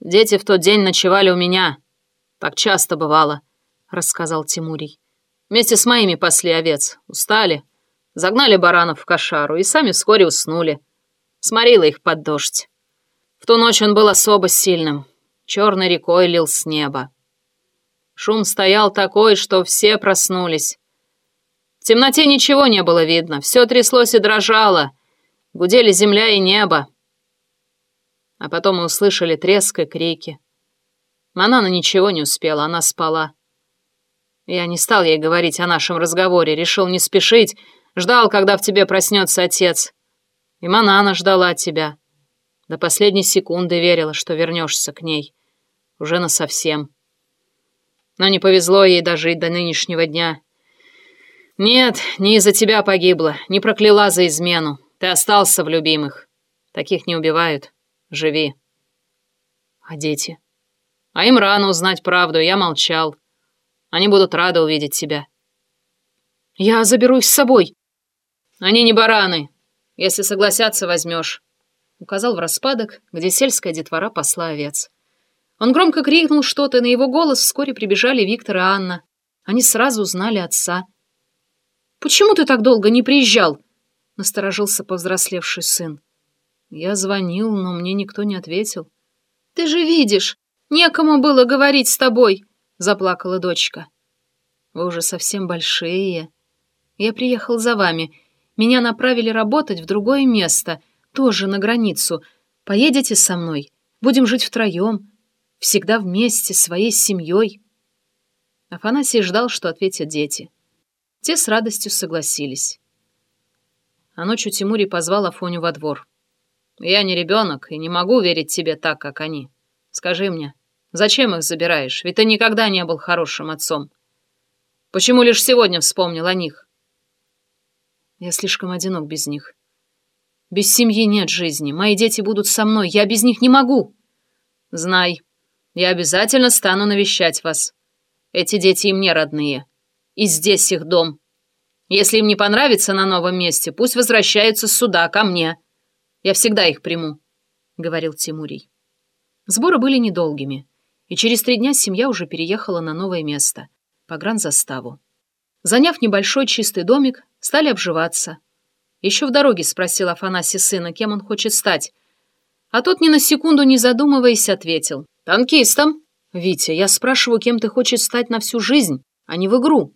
Дети в тот день ночевали у меня. Так часто бывало, — рассказал Тимурий. Вместе с моими пасли овец. Устали. Загнали баранов в кошару и сами вскоре уснули. Сморила их под дождь. В ту ночь он был особо сильным. Черной рекой лил с неба. Шум стоял такой, что все проснулись. В темноте ничего не было видно, все тряслось и дрожало. Гудели земля и небо. А потом мы услышали треск и крики. Манана ничего не успела, она спала. Я не стал ей говорить о нашем разговоре, решил не спешить, ждал, когда в тебе проснется отец. И Манана ждала тебя. До последней секунды верила, что вернешься к ней. Уже насовсем. Но не повезло ей дожить до нынешнего дня. Нет, не из-за тебя погибла, не прокляла за измену. Ты остался в любимых. Таких не убивают. Живи. А дети? А им рано узнать правду, я молчал. Они будут рады увидеть тебя. Я заберу их с собой. Они не бараны. Если согласятся, возьмешь. Указал в распадок, где сельская детвора посла овец. Он громко крикнул что-то, и на его голос вскоре прибежали Виктор и Анна. Они сразу узнали отца. «Почему ты так долго не приезжал?» — насторожился повзрослевший сын. Я звонил, но мне никто не ответил. «Ты же видишь, некому было говорить с тобой!» — заплакала дочка. «Вы уже совсем большие. Я приехал за вами. Меня направили работать в другое место, тоже на границу. Поедете со мной? Будем жить втроем, всегда вместе, своей семьей». Афанасий ждал, что ответят дети. Те с радостью согласились. А ночью Тимурий позвал Афоню во двор. «Я не ребенок и не могу верить тебе так, как они. Скажи мне, Зачем их забираешь? Ведь ты никогда не был хорошим отцом. Почему лишь сегодня вспомнил о них? Я слишком одинок без них. Без семьи нет жизни. Мои дети будут со мной. Я без них не могу. Знай, я обязательно стану навещать вас. Эти дети и мне родные. И здесь их дом. Если им не понравится на новом месте, пусть возвращаются сюда, ко мне. Я всегда их приму, — говорил Тимурий. Сборы были недолгими и через три дня семья уже переехала на новое место, по гранзаставу. Заняв небольшой чистый домик, стали обживаться. Еще в дороге спросил Афанасий сына, кем он хочет стать. А тот ни на секунду не задумываясь ответил. «Танкистом». «Витя, я спрашиваю, кем ты хочешь стать на всю жизнь, а не в игру».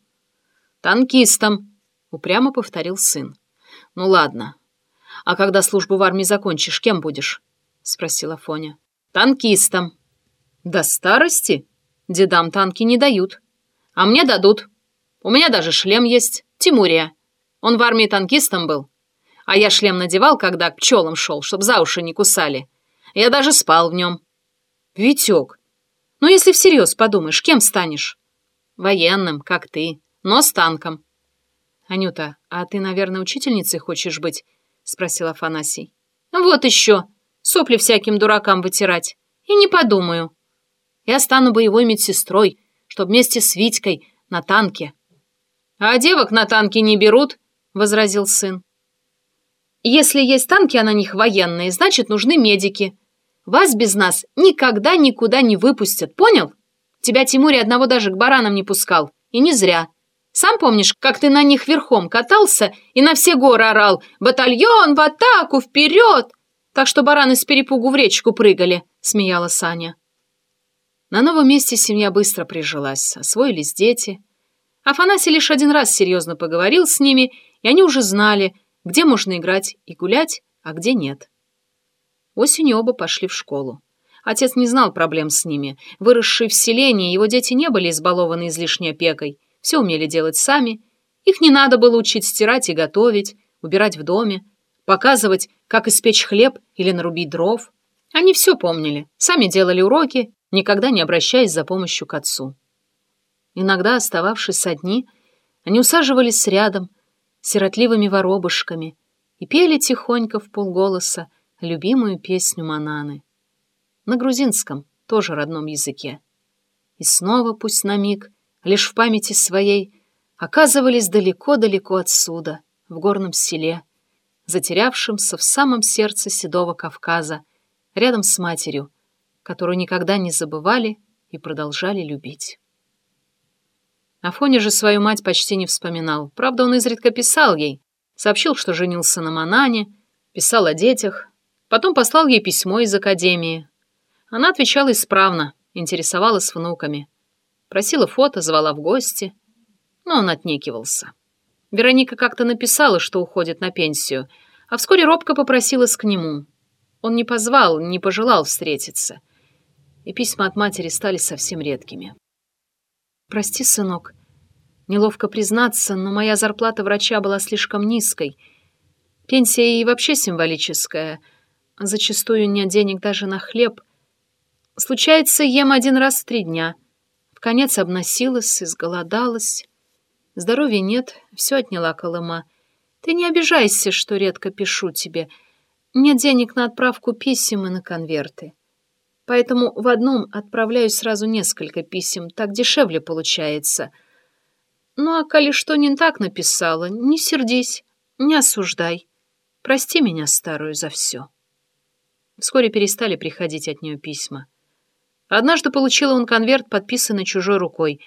«Танкистом», — упрямо повторил сын. «Ну ладно. А когда службу в армии закончишь, кем будешь?» — спросила Фоня. «Танкистом», до старости? Дедам танки не дают. А мне дадут. У меня даже шлем есть. Тимурия. Он в армии танкистом был. А я шлем надевал, когда к пчелам шел, чтоб за уши не кусали. Я даже спал в нем. Витек, ну если всерьез подумаешь, кем станешь? Военным, как ты, но с танком. Анюта, а ты, наверное, учительницей хочешь быть? Спросил Афанасий. Вот еще. Сопли всяким дуракам вытирать. И не подумаю. Я стану боевой медсестрой, чтоб вместе с Витькой на танке. А девок на танке не берут, возразил сын. Если есть танки, а на них военные, значит, нужны медики. Вас без нас никогда никуда не выпустят, понял? Тебя Тимури одного даже к баранам не пускал. И не зря. Сам помнишь, как ты на них верхом катался и на все горы орал «Батальон в атаку! Вперед!» Так что бараны с перепугу в речку прыгали, смеяла Саня. На новом месте семья быстро прижилась, освоились дети. Афанасий лишь один раз серьезно поговорил с ними, и они уже знали, где можно играть и гулять, а где нет. Осенью оба пошли в школу. Отец не знал проблем с ними. Выросшие в селении, его дети не были избалованы излишней опекой. Все умели делать сами. Их не надо было учить стирать и готовить, убирать в доме, показывать, как испечь хлеб или нарубить дров. Они все помнили, сами делали уроки никогда не обращаясь за помощью к отцу. Иногда, остававшись одни, они усаживались рядом, сиротливыми воробушками, и пели тихонько в полголоса любимую песню Мананы. На грузинском, тоже родном языке. И снова, пусть на миг, лишь в памяти своей, оказывались далеко-далеко отсюда, в горном селе, затерявшемся в самом сердце Седого Кавказа, рядом с матерью, которую никогда не забывали и продолжали любить. Афоня же свою мать почти не вспоминал. Правда, он изредка писал ей, сообщил, что женился на Манане, писал о детях, потом послал ей письмо из академии. Она отвечала исправно, интересовалась внуками. Просила фото, звала в гости, но он отнекивался. Вероника как-то написала, что уходит на пенсию, а вскоре робко попросилась к нему. Он не позвал, не пожелал встретиться. И письма от матери стали совсем редкими. «Прости, сынок. Неловко признаться, но моя зарплата врача была слишком низкой. Пенсия и вообще символическая. Зачастую нет денег даже на хлеб. Случается, ем один раз в три дня. Конец обносилась, изголодалась. Здоровья нет, все отняла Колыма. Ты не обижайся, что редко пишу тебе. Нет денег на отправку писем и на конверты. Поэтому в одном отправляю сразу несколько писем, так дешевле получается. Ну а коли что не так написала, не сердись, не осуждай. Прости меня, старую, за все. Вскоре перестали приходить от нее письма. Однажды получил он конверт, подписанный чужой рукой.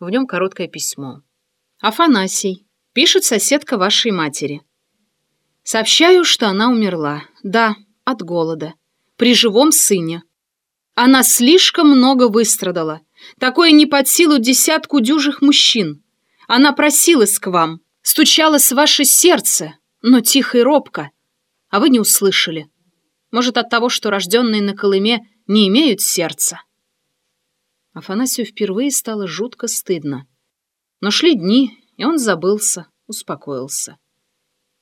В нем короткое письмо. «Афанасий, пишет соседка вашей матери. Сообщаю, что она умерла. Да, от голода. При живом сыне. Она слишком много выстрадала. Такое не под силу десятку дюжих мужчин. Она просилась к вам, стучалось в ваше сердце, но тихо и робко. А вы не услышали. Может, от того, что рожденные на Колыме не имеют сердца. Афанасию впервые стало жутко стыдно. Но шли дни, и он забылся, успокоился.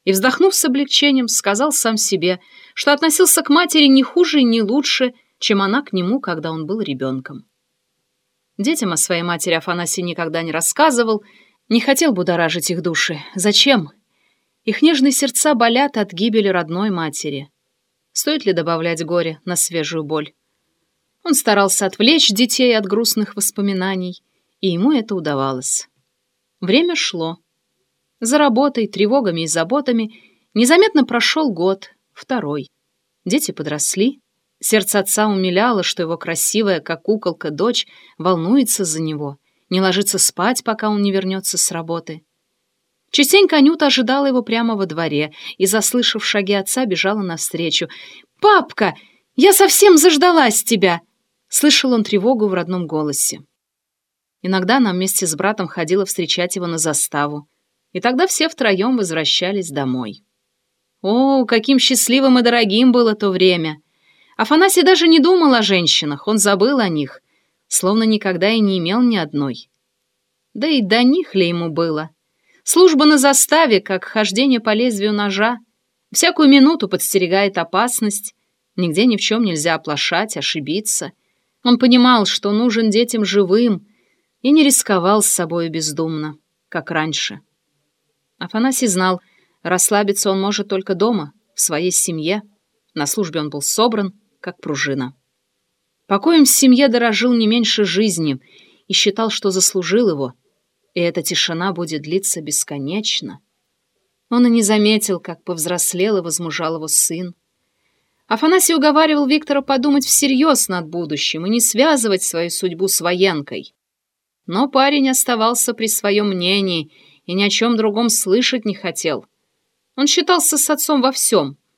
И, вздохнув с облегчением, сказал сам себе, что относился к матери не хуже и не лучше, чем она к нему, когда он был ребенком. Детям о своей матери Афанасий никогда не рассказывал, не хотел будоражить их души. Зачем? Их нежные сердца болят от гибели родной матери. Стоит ли добавлять горе на свежую боль? Он старался отвлечь детей от грустных воспоминаний, и ему это удавалось. Время шло. За работой, тревогами и заботами незаметно прошел год, второй. Дети подросли, Сердце отца умиляло, что его красивая, как куколка, дочь волнуется за него, не ложится спать, пока он не вернется с работы. Частенько Анюта ожидала его прямо во дворе и, заслышав шаги отца, бежала навстречу. «Папка, я совсем заждалась тебя!» Слышал он тревогу в родном голосе. Иногда она вместе с братом ходила встречать его на заставу, и тогда все втроем возвращались домой. О, каким счастливым и дорогим было то время! Афанасий даже не думал о женщинах, он забыл о них, словно никогда и не имел ни одной. Да и до них ли ему было? Служба на заставе, как хождение по лезвию ножа, всякую минуту подстерегает опасность, нигде ни в чем нельзя оплошать, ошибиться. Он понимал, что нужен детям живым, и не рисковал с собой бездумно, как раньше. Афанасий знал, расслабиться он может только дома, в своей семье. На службе он был собран, как пружина. Покоем в семье дорожил не меньше жизни и считал, что заслужил его, и эта тишина будет длиться бесконечно. Он и не заметил, как повзрослел и возмужал его сын. Афанасий уговаривал Виктора подумать всерьез над будущим и не связывать свою судьбу с военкой. Но парень оставался при своем мнении и ни о чем другом слышать не хотел. Он считался с отцом во всем —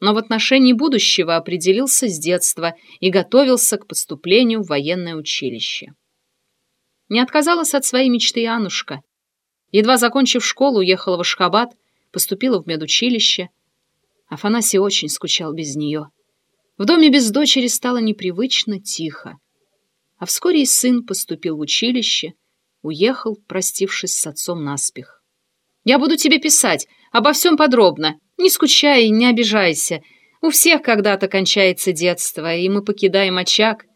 но в отношении будущего определился с детства и готовился к поступлению в военное училище. Не отказалась от своей мечты Анушка. Едва закончив школу, уехала в Ашхабад, поступила в медучилище. Афанасий очень скучал без нее. В доме без дочери стало непривычно тихо. А вскоре и сын поступил в училище, уехал, простившись с отцом наспех. «Я буду тебе писать, обо всем подробно», не скучай и не обижайся. У всех когда-то кончается детство, и мы покидаем очаг.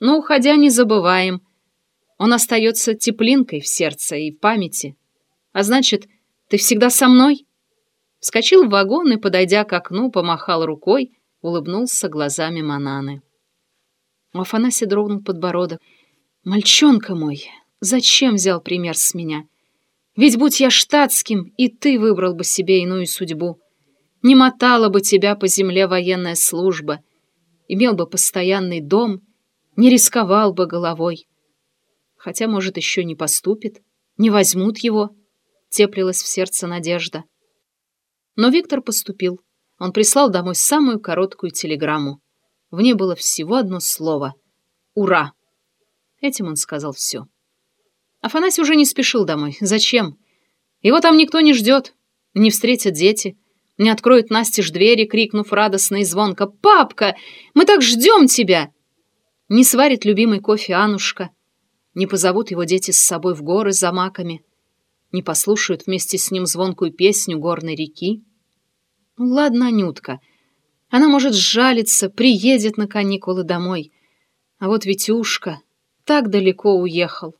Но, уходя, не забываем. Он остается теплинкой в сердце и в памяти. А значит, ты всегда со мной?» Вскочил в вагон и, подойдя к окну, помахал рукой, улыбнулся глазами Мананы. У Афанасия дрогнул подбородок. «Мальчонка мой, зачем взял пример с меня? Ведь будь я штатским, и ты выбрал бы себе иную судьбу не мотала бы тебя по земле военная служба, имел бы постоянный дом, не рисковал бы головой. Хотя, может, еще не поступит, не возьмут его, теплилась в сердце надежда. Но Виктор поступил. Он прислал домой самую короткую телеграмму. В ней было всего одно слово — «Ура!». Этим он сказал все. Афанасий уже не спешил домой. Зачем? Его там никто не ждет. Не встретят дети. Не откроют настежь двери, крикнув радостно и звонко «Папка, мы так ждем тебя!» Не сварит любимый кофе Анушка. Не позовут его дети с собой в горы за маками. Не послушают вместе с ним звонкую песню горной реки. Ну ладно, Анютка. Она может сжалиться, приедет на каникулы домой. А вот Витюшка так далеко уехал.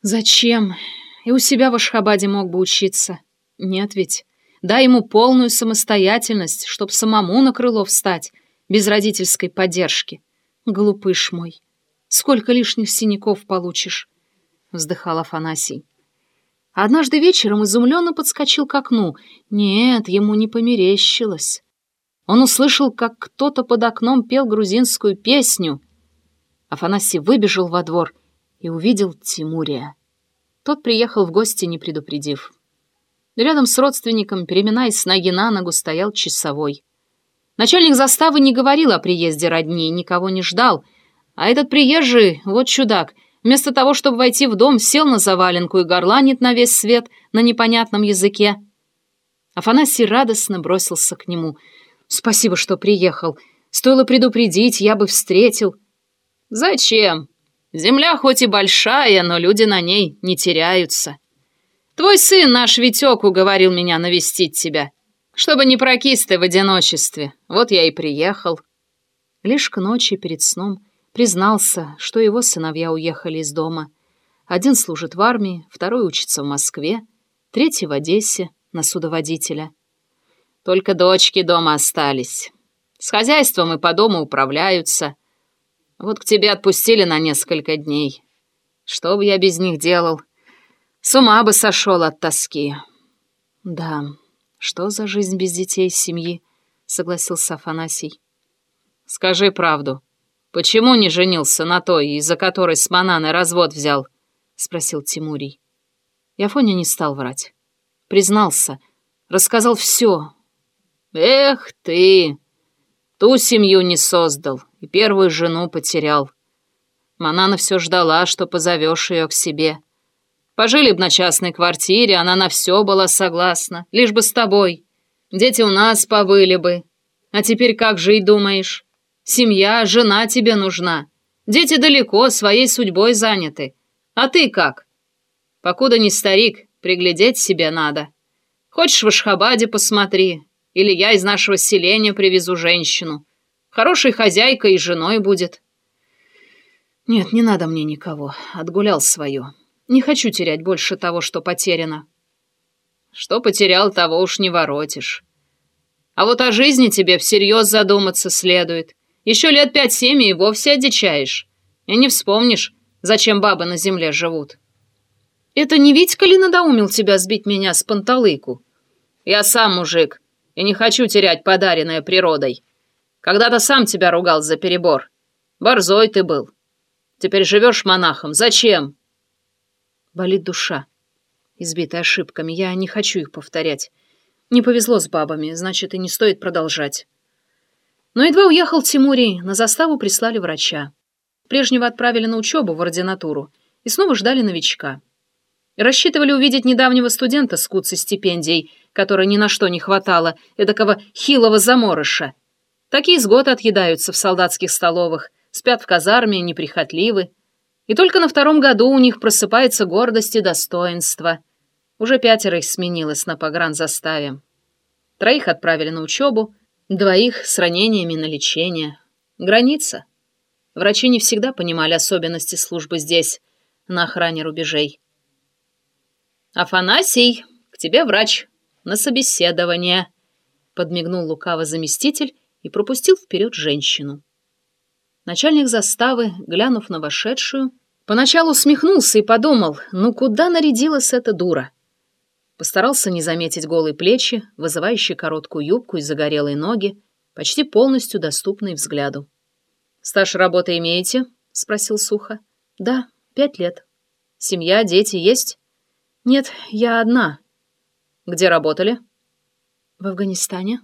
Зачем? И у себя в Ашхабаде мог бы учиться. Нет ведь. Дай ему полную самостоятельность, чтоб самому на крыло встать, без родительской поддержки. Глупыш мой. Сколько лишних синяков получишь? Вздыхал Афанасий. Однажды вечером изумленно подскочил к окну. Нет, ему не померещилось. Он услышал, как кто-то под окном пел грузинскую песню. Афанасий выбежал во двор и увидел Тимурия. Тот приехал в гости, не предупредив. Рядом с родственником, переминаясь с ноги на ногу, стоял часовой. Начальник заставы не говорил о приезде родни, никого не ждал. А этот приезжий, вот чудак, вместо того, чтобы войти в дом, сел на заваленку и горланит на весь свет на непонятном языке. Афанасий радостно бросился к нему. «Спасибо, что приехал. Стоило предупредить, я бы встретил». «Зачем? Земля хоть и большая, но люди на ней не теряются. Твой сын, наш Витек, уговорил меня навестить тебя, чтобы не прокис ты в одиночестве. Вот я и приехал». Лишь к ночи перед сном признался, что его сыновья уехали из дома. Один служит в армии, второй учится в Москве, третий в Одессе на судоводителя. Только дочки дома остались. С хозяйством и по дому управляются. Вот к тебе отпустили на несколько дней. Что бы я без них делал? С ума бы сошел от тоски. Да, что за жизнь без детей, семьи? Согласился Афанасий. Скажи правду. Почему не женился на той, из-за которой с Мананой развод взял? Спросил Тимурий. И Афоня не стал врать. Признался, рассказал все. Эх ты! Ту семью не создал и первую жену потерял. Манана все ждала, что позовешь ее к себе. Пожили б на частной квартире, она на все была согласна, лишь бы с тобой. Дети у нас побыли бы. А теперь как жить думаешь? Семья, жена тебе нужна. Дети далеко, своей судьбой заняты. А ты как? Покуда не старик, приглядеть себе надо. Хочешь в Ашхабаде посмотри, или я из нашего селения привезу женщину. Хорошей хозяйкой и женой будет. Нет, не надо мне никого. Отгулял свое. Не хочу терять больше того, что потеряно. Что потерял, того уж не воротишь. А вот о жизни тебе всерьез задуматься следует. Еще лет пять-семь и вовсе одичаешь. И не вспомнишь, зачем бабы на земле живут. Это не Витька ли надоумил тебя сбить меня с панталыку? Я сам мужик, и не хочу терять подаренное природой. Когда-то сам тебя ругал за перебор. Борзой ты был. Теперь живешь монахом. Зачем? Болит душа. Избитая ошибками. Я не хочу их повторять. Не повезло с бабами, значит, и не стоит продолжать. Но едва уехал Тимурий, на заставу прислали врача. Прежнего отправили на учебу в ординатуру и снова ждали новичка. Рассчитывали увидеть недавнего студента с куцей стипендией, которой ни на что не хватало, эдакого хилого заморыша. Такие с год отъедаются в солдатских столовых, спят в казарме, неприхотливы. И только на втором году у них просыпается гордость и достоинство. Уже пятеро их сменилось на погранзаставе. Троих отправили на учебу, двоих с ранениями на лечение. Граница. Врачи не всегда понимали особенности службы здесь, на охране рубежей. «Афанасий, к тебе врач. На собеседование», — подмигнул лукаво заместитель и пропустил вперед женщину. Начальник заставы, глянув на вошедшую, поначалу усмехнулся и подумал, ну куда нарядилась эта дура? Постарался не заметить голые плечи, вызывающие короткую юбку и загорелые ноги, почти полностью доступные взгляду. «Стаж работы имеете?» — спросил сухо. «Да, пять лет». «Семья, дети есть?» «Нет, я одна». «Где работали?» «В Афганистане».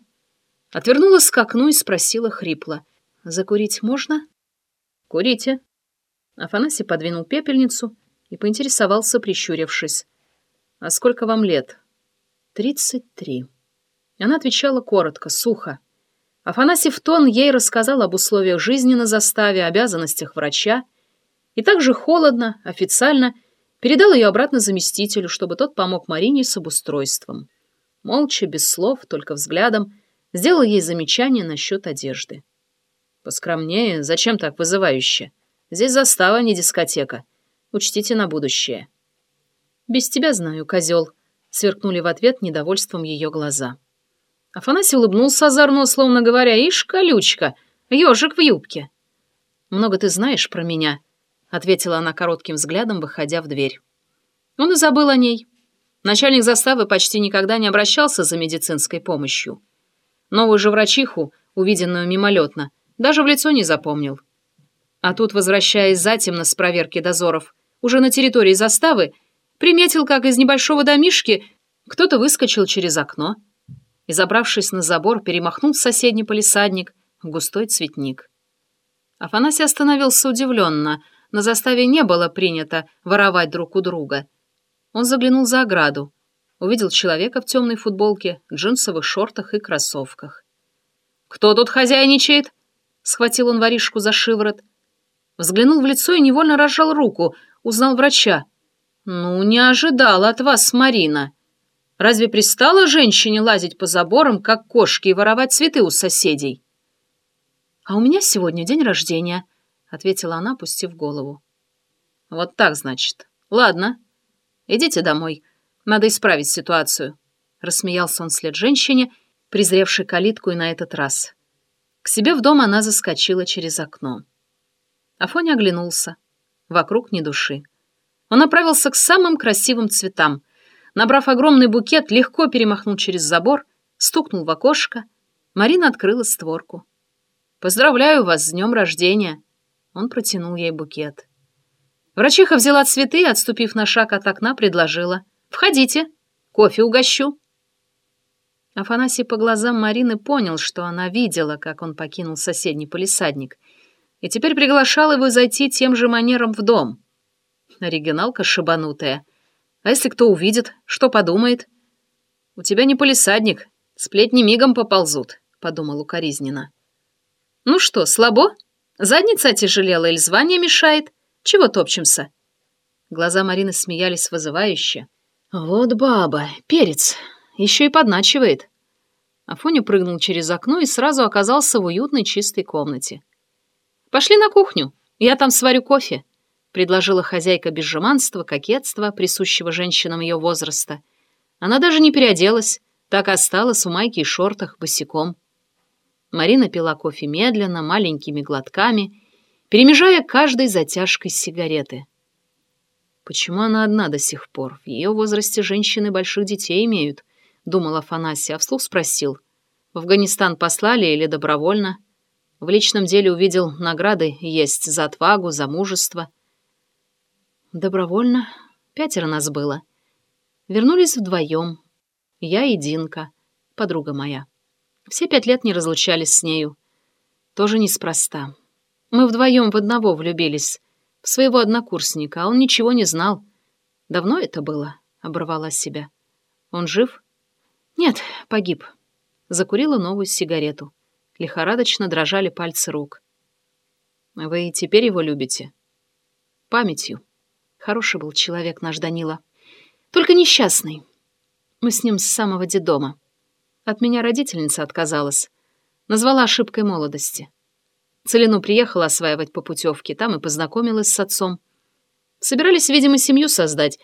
Отвернулась к окну и спросила хрипло. «Закурить можно?» «Курите». Афанасий подвинул пепельницу и поинтересовался, прищурившись. «А сколько вам лет?» «Тридцать три». Она отвечала коротко, сухо. Афанасьев тон ей рассказал об условиях жизни на заставе, обязанностях врача, и также холодно, официально передал ее обратно заместителю, чтобы тот помог Марине с обустройством. Молча, без слов, только взглядом, сделал ей замечание насчет одежды. «Поскромнее, зачем так вызывающе? Здесь застава, не дискотека. Учтите на будущее». «Без тебя знаю, козел», — сверкнули в ответ недовольством ее глаза. Афанасий улыбнулся озорно, словно говоря, «Ишь, колючка, ежик в юбке». «Много ты знаешь про меня», — ответила она коротким взглядом, выходя в дверь. Он и забыл о ней. Начальник заставы почти никогда не обращался за медицинской помощью. Новую же врачиху, увиденную мимолетно, даже в лицо не запомнил. А тут, возвращаясь затемно с проверки дозоров, уже на территории заставы, приметил, как из небольшого домишки кто-то выскочил через окно — и, забравшись на забор, перемахнул в соседний полисадник в густой цветник. Афанасий остановился удивленно. На заставе не было принято воровать друг у друга. Он заглянул за ограду. Увидел человека в темной футболке, джинсовых шортах и кроссовках. «Кто тут хозяйничает?» — схватил он воришку за шиворот. Взглянул в лицо и невольно разжал руку, узнал врача. «Ну, не ожидал от вас, Марина!» Разве пристало женщине лазить по заборам, как кошки, и воровать цветы у соседей? «А у меня сегодня день рождения», — ответила она, опустив голову. «Вот так, значит. Ладно. Идите домой. Надо исправить ситуацию», — рассмеялся он вслед женщине, презревшей калитку и на этот раз. К себе в дом она заскочила через окно. Афоня оглянулся. Вокруг ни души. Он направился к самым красивым цветам — Набрав огромный букет, легко перемахнул через забор, стукнул в окошко. Марина открыла створку. «Поздравляю вас с днем рождения!» Он протянул ей букет. Врачиха взяла цветы и, отступив на шаг от окна, предложила. «Входите, кофе угощу». Афанасий по глазам Марины понял, что она видела, как он покинул соседний полисадник, и теперь приглашал его зайти тем же манером в дом. Оригиналка шибанутая — а если кто увидит, что подумает? У тебя не полисадник, сплетни мигом поползут, подумал укоризненно. Ну что, слабо? Задница отяжелела или звание мешает? Чего топчемся? Глаза Марины смеялись вызывающе. Вот баба, перец, еще и подначивает. Афоня прыгнул через окно и сразу оказался в уютной чистой комнате. «Пошли на кухню, я там сварю кофе», — предложила хозяйка без жеманства, кокетства, присущего женщинам ее возраста. Она даже не переоделась, так осталась в майке и шортах босиком. Марина пила кофе медленно, маленькими глотками, перемежая каждой затяжкой сигареты. «Почему она одна до сих пор? В ее возрасте женщины больших детей имеют», — думал Афанасий, а вслух спросил. «В Афганистан послали или добровольно?» В личном деле увидел награды есть за отвагу, за мужество — Добровольно. Пятеро нас было. Вернулись вдвоем. Я и Динка, подруга моя. Все пять лет не разлучались с нею. Тоже неспроста. Мы вдвоем в одного влюбились, в своего однокурсника, а он ничего не знал. Давно это было, оборвала себя. Он жив? Нет, погиб. Закурила новую сигарету. Лихорадочно дрожали пальцы рук. Вы теперь его любите? Памятью. Хороший был человек наш Данила. Только несчастный. Мы с ним с самого детдома. От меня родительница отказалась. Назвала ошибкой молодости. Целину приехала осваивать по путевке, там и познакомилась с отцом. Собирались, видимо, семью создать.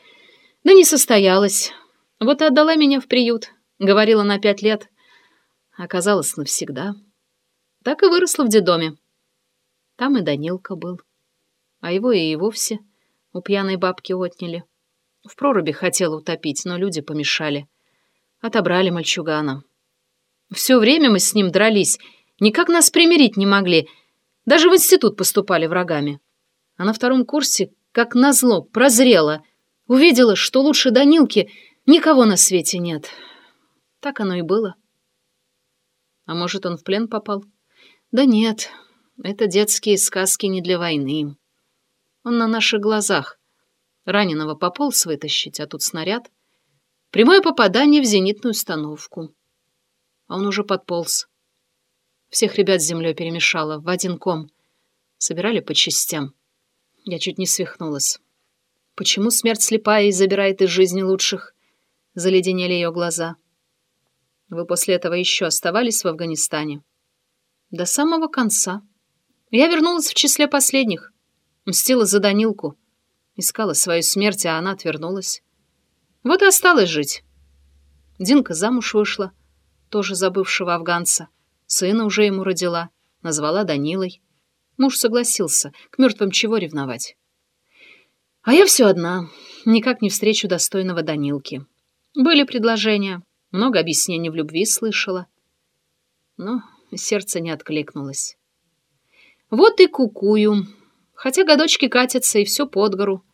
Да не состоялось. Вот и отдала меня в приют. Говорила на пять лет. Оказалось навсегда. Так и выросла в детдоме. Там и Данилка был. А его и вовсе у пьяной бабки отняли. В проруби хотела утопить, но люди помешали. Отобрали мальчугана. Все время мы с ним дрались, никак нас примирить не могли. Даже в институт поступали врагами. А на втором курсе, как назло, прозрела. Увидела, что лучше Данилки никого на свете нет. Так оно и было. А может, он в плен попал? Да нет, это детские сказки не для войны. Он на наших глазах. Раненого пополз вытащить, а тут снаряд. Прямое попадание в зенитную установку. А он уже подполз. Всех ребят с землей перемешало в один ком. Собирали по частям. Я чуть не свихнулась. Почему смерть слепая и забирает из жизни лучших? Заледенели ее глаза. Вы после этого еще оставались в Афганистане? До самого конца. Я вернулась в числе последних. Мстила за Данилку. Искала свою смерть, а она отвернулась. Вот и осталось жить. Динка замуж вышла, тоже забывшего афганца. Сына уже ему родила, назвала Данилой. Муж согласился, к мертвым чего ревновать. А я все одна, никак не встречу достойного Данилки. Были предложения, много объяснений в любви слышала. Но сердце не откликнулось. Вот и кукую, хотя годочки катятся и все под гору.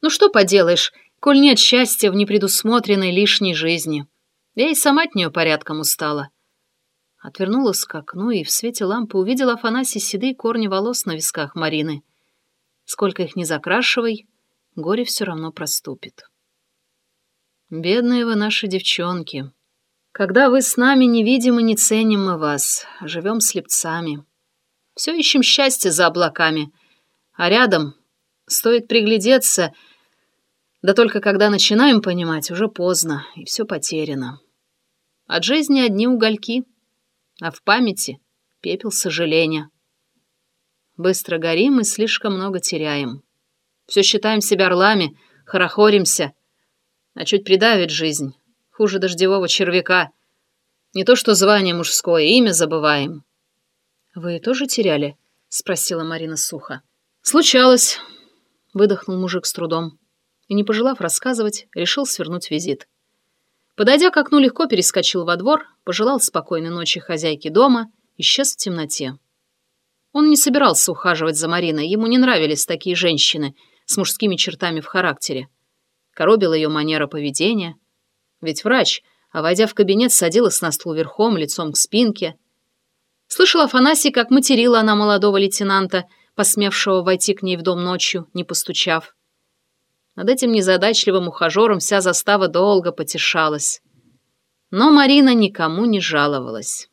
Ну что поделаешь, коль нет счастья в непредусмотренной лишней жизни. Я и сама от нее порядком устала. Отвернулась к окну и в свете лампы увидела Афанасий седые корни волос на висках Марины. Сколько их ни закрашивай, горе все равно проступит. Бедные вы наши девчонки. Когда вы с нами не видим и не ценим мы вас, живем слепцами. Все ищем счастье за облаками, а рядом стоит приглядеться, да только когда начинаем понимать, уже поздно, и все потеряно. От жизни одни угольки — а в памяти — пепел сожаления. Быстро горим и слишком много теряем. Все считаем себя орлами, хорохоримся, а чуть придавит жизнь, хуже дождевого червяка. Не то что звание мужское, имя забываем. — Вы тоже теряли? — спросила Марина сухо. — Случалось, — выдохнул мужик с трудом. И, не пожелав рассказывать, решил свернуть визит. Подойдя к окну, легко перескочил во двор, пожелал спокойной ночи хозяйке дома, исчез в темноте. Он не собирался ухаживать за Мариной, ему не нравились такие женщины с мужскими чертами в характере. Коробила ее манера поведения. Ведь врач, а войдя в кабинет, садилась на стул верхом, лицом к спинке. Слышала Афанасий, как материла она молодого лейтенанта, посмевшего войти к ней в дом ночью, не постучав. Над этим незадачливым ухажером вся застава долго потешалась. Но Марина никому не жаловалась.